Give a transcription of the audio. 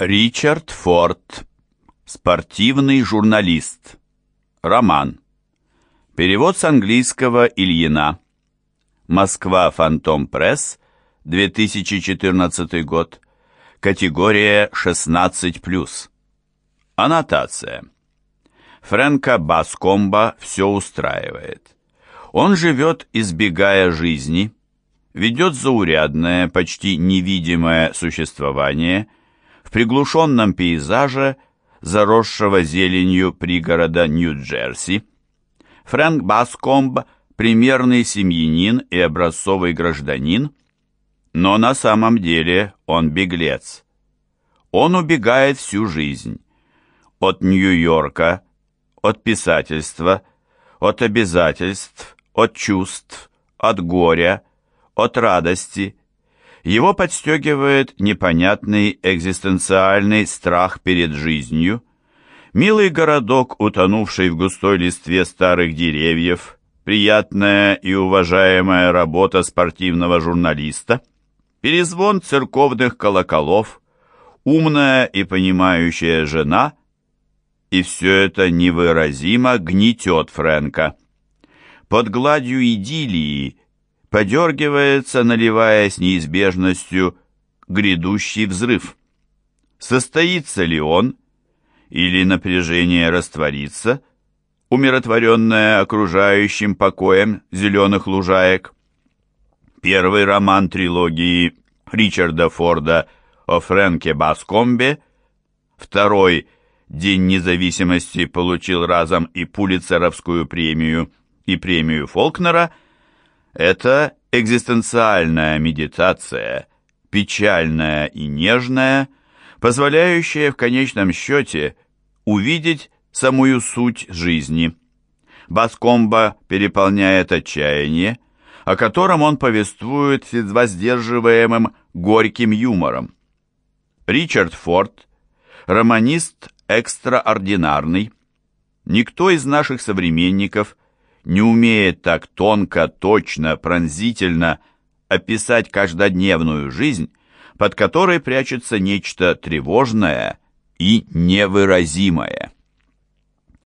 Ричард Форд. Спортивный журналист. Роман. Перевод с английского Ильина. Москва, Фантом Пресс, 2014 год. Категория 16+. Аннотация. Фрэнка Баскомба все устраивает. Он живет, избегая жизни, ведет заурядное, почти невидимое существование – в приглушенном пейзаже, заросшего зеленью пригорода Нью-Джерси. Фрэнк Баскомб – примерный семьянин и образцовый гражданин, но на самом деле он беглец. Он убегает всю жизнь. От Нью-Йорка, от писательства, от обязательств, от чувств, от горя, от радости – его подстегивает непонятный экзистенциальный страх перед жизнью, милый городок, утонувший в густой листве старых деревьев, приятная и уважаемая работа спортивного журналиста, перезвон церковных колоколов, умная и понимающая жена, и все это невыразимо гнетет Фрэнка. Под гладью идиллии подергивается, наливая с неизбежностью грядущий взрыв. Состоится ли он, или напряжение растворится, умиротворенное окружающим покоем зеленых лужаек? Первый роман трилогии Ричарда Форда о Фрэнке Баскомбе, второй «День независимости» получил разом и Пулицеровскую премию, и премию Фолкнера – это экзистенциальная медитация, печальная и нежная, позволяющая в конечном счете увидеть самую суть жизни. Баскомба переполняет отчаяние, о котором он повествует с воздерживаемым горьким юмором. Ричард Форд, романист экстраординарный. Никто из наших современников не умеет так тонко, точно, пронзительно описать каждодневную жизнь, под которой прячется нечто тревожное и невыразимое.